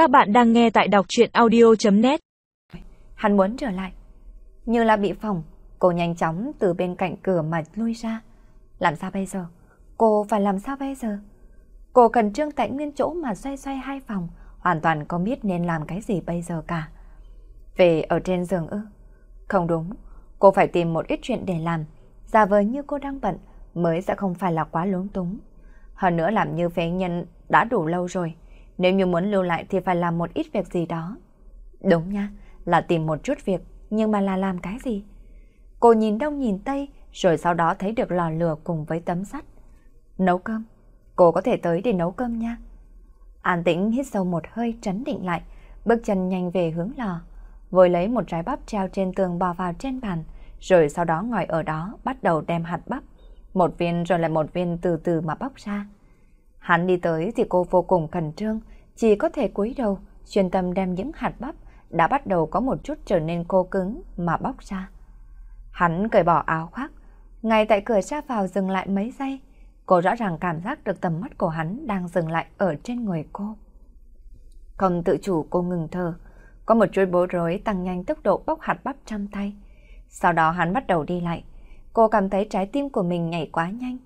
Các bạn đang nghe tại đọc chuyện audio.net Hắn muốn trở lại. Như là bị phòng, cô nhanh chóng từ bên cạnh cửa mà lui ra. Làm sao bây giờ? Cô phải làm sao bây giờ? Cô cần trương tại nguyên chỗ mà xoay xoay hai phòng, hoàn toàn không biết nên làm cái gì bây giờ cả. Về ở trên giường ư? Không đúng, cô phải tìm một ít chuyện để làm, giả vờ như cô đang bận mới sẽ không phải là quá lúng túng. Hơn nữa làm như phế nhân đã đủ lâu rồi, nếu như muốn lưu lại thì phải làm một ít việc gì đó. Đúng nha, là tìm một chút việc, nhưng mà là làm cái gì? Cô nhìn đông nhìn tây, rồi sau đó thấy được lò lửa cùng với tấm sắt. Nấu cơm, cô có thể tới để nấu cơm nha. An tĩnh hít sâu một hơi trấn định lại, bước chân nhanh về hướng lò. Vội lấy một trái bắp treo trên tường bò vào trên bàn, rồi sau đó ngồi ở đó bắt đầu đem hạt bắp. Một viên rồi lại một viên từ từ mà bóc ra. Hắn đi tới thì cô vô cùng khẩn trương, chỉ có thể cúi đầu, chuyên tâm đem những hạt bắp đã bắt đầu có một chút trở nên khô cứng mà bóc ra. Hắn cởi bỏ áo khoác, ngay tại cửa ra vào dừng lại mấy giây, cô rõ ràng cảm giác được tầm mắt của hắn đang dừng lại ở trên người cô. Không tự chủ cô ngừng thở, có một chuỗi bối rối tăng nhanh tốc độ bóc hạt bắp trong tay. Sau đó hắn bắt đầu đi lại, cô cảm thấy trái tim của mình nhảy quá nhanh.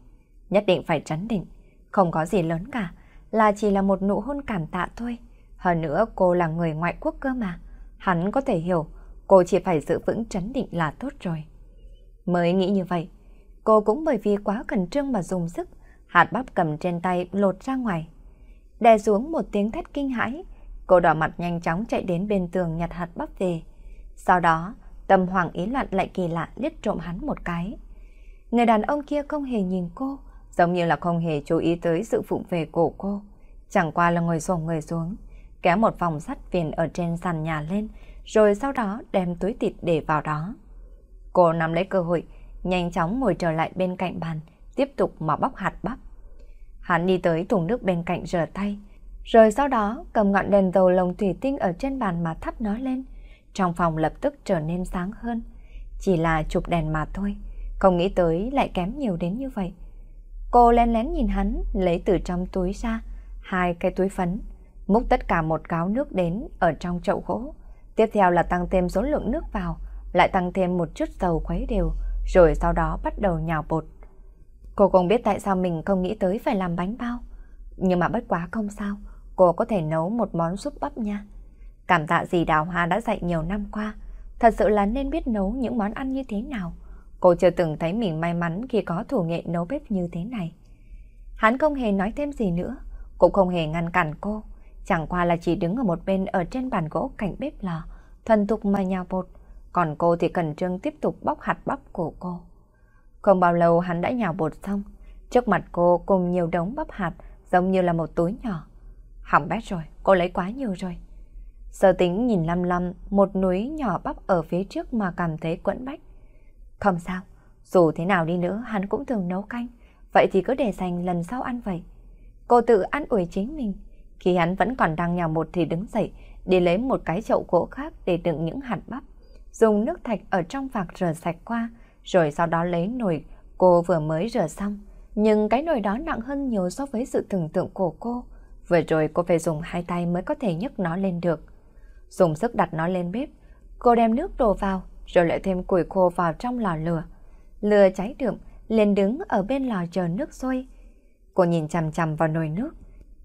Nhất định phải chấn định, không có gì lớn cả, là chỉ là một nụ hôn cảm tạ thôi. Hơn nữa cô là người ngoại quốc cơ mà. Hắn có thể hiểu, cô chỉ phải giữ vững trấn định là tốt rồi. Mới nghĩ như vậy, cô cũng bởi vì quá cẩn trương mà dùng sức, hạt bắp cầm trên tay lột ra ngoài. Đè xuống một tiếng thét kinh hãi, cô đỏ mặt nhanh chóng chạy đến bên tường nhặt hạt bắp về. Sau đó, tâm hoàng ý loạn lại kỳ lạ liếc trộm hắn một cái. Người đàn ông kia không hề nhìn cô, giống như là không hề chú ý tới sự phụng về của cô. Chẳng qua là ngồi xổm người xuống, kéo một vòng sắt viền ở trên sàn nhà lên, rồi sau đó đem túi thịt để vào đó. Cô nắm lấy cơ hội, nhanh chóng ngồi trở lại bên cạnh bàn, tiếp tục mà bóc hạt bắp. Hắn đi tới thùng nước bên cạnh rửa tay, rồi sau đó cầm ngọn đèn dầu lồng thủy tinh ở trên bàn mà thắp nó lên. Trong phòng lập tức trở nên sáng hơn. Chỉ là chụp đèn mà thôi, không nghĩ tới lại kém nhiều đến như vậy. Cô lén lén nhìn hắn, lấy từ trong túi ra hai cái túi phấn, múc tất cả một gáo nước đến ở trong chậu gỗ. Tiếp theo là tăng thêm số lượng nước vào, lại tăng thêm một chút dầu khuấy đều, rồi sau đó bắt đầu nhào bột. Cô không biết tại sao mình không nghĩ tới phải làm bánh bao. Nhưng mà bất quá không sao, cô có thể nấu một món súp bắp nha. Cảm tạ gì Đào Hoa đã dạy nhiều năm qua, thật sự là nên biết nấu những món ăn như thế nào. Cô chưa từng thấy mình may mắn khi có thủ nghệ nấu bếp như thế này. Hắn không hề nói thêm gì nữa, cũng không hề ngăn cản cô. Chẳng qua là chỉ đứng ở một bên ở trên bàn gỗ cạnh bếp lò, thuần thục mà nhào bột. Còn cô thì cần trương tiếp tục bóc hạt bắp của cô. Không bao lâu hắn đã nhào bột xong. Trước mặt cô cùng nhiều đống bắp hạt giống như là một túi nhỏ. Hỏng bét rồi, cô lấy quá nhiều rồi. Sở tính nhìn lăm lăm một núi nhỏ bắp ở phía trước mà cảm thấy quẫn bách. Không sao, dù thế nào đi nữa hắn cũng thường nấu canh, vậy thì cứ để dành lần sau ăn vậy. Cô tự ăn ủi chính mình. Khi hắn vẫn còn đang nhào một thì đứng dậy, đi lấy một cái chậu gỗ khác để đựng những hạt bắp. Dùng nước thạch ở trong vạc rửa sạch qua, rồi sau đó lấy nồi cô vừa mới rửa xong. Nhưng cái nồi đó nặng hơn nhiều so với sự tưởng tượng của cô. Vừa rồi cô phải dùng hai tay mới có thể nhấc nó lên được. Dùng sức đặt nó lên bếp, cô đem nước đổ vào, rồi lại thêm củi khô vào trong lò lửa. Lửa cháy đượm, liền đứng ở bên lò chờ nước sôi. Cô nhìn chằm chằm vào nồi nước,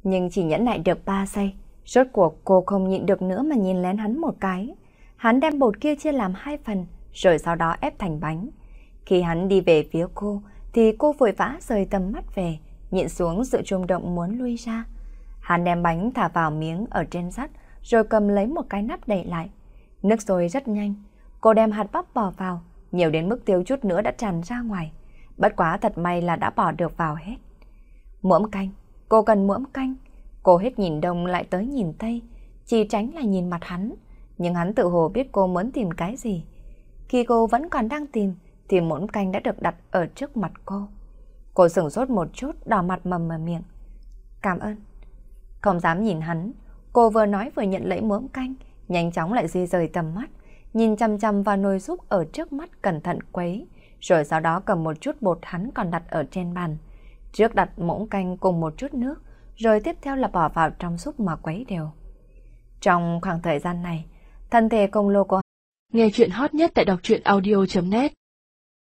nhưng chỉ nhẫn nại được 3 giây. Rốt cuộc cô không nhịn được nữa mà nhìn lén hắn một cái. Hắn đem bột kia chia làm hai phần, rồi sau đó ép thành bánh. Khi hắn đi về phía cô, thì cô vội vã rời tầm mắt về, nhịn xuống sự trung động muốn lui ra. Hắn đem bánh thả vào miếng ở trên sắt, rồi cầm lấy một cái nắp đậy lại. Nước sôi rất nhanh, cô đem hạt bắp bỏ vào, nhiều đến mức thiếu chút nữa đã tràn ra ngoài. Bất quá thật may là đã bỏ được vào hết. Muỗng canh, cô cần muỗng canh. Cô hết nhìn đông lại tới nhìn tây, chỉ tránh là nhìn mặt hắn. Nhưng hắn tự hồ biết cô muốn tìm cái gì. Khi cô vẫn còn đang tìm, thì muỗng canh đã được đặt ở trước mặt cô. Cô sửng sốt một chút, đỏ mặt mầm mờ miệng. Cảm ơn. Không dám nhìn hắn, cô vừa nói vừa nhận lấy muỗng canh, nhanh chóng lại di rời tầm mắt, nhìn chăm chăm vào nồi súp ở trước mắt cẩn thận quấy, rồi sau đó cầm một chút bột hắn còn đặt ở trên bàn. Trước đặt muỗng canh cùng một chút nước, rồi tiếp theo là bỏ vào trong súp mà quấy đều. Trong khoảng thời gian này, thân thể công lô của Nghe chuyện hot nhất tại đọc truyện audio.net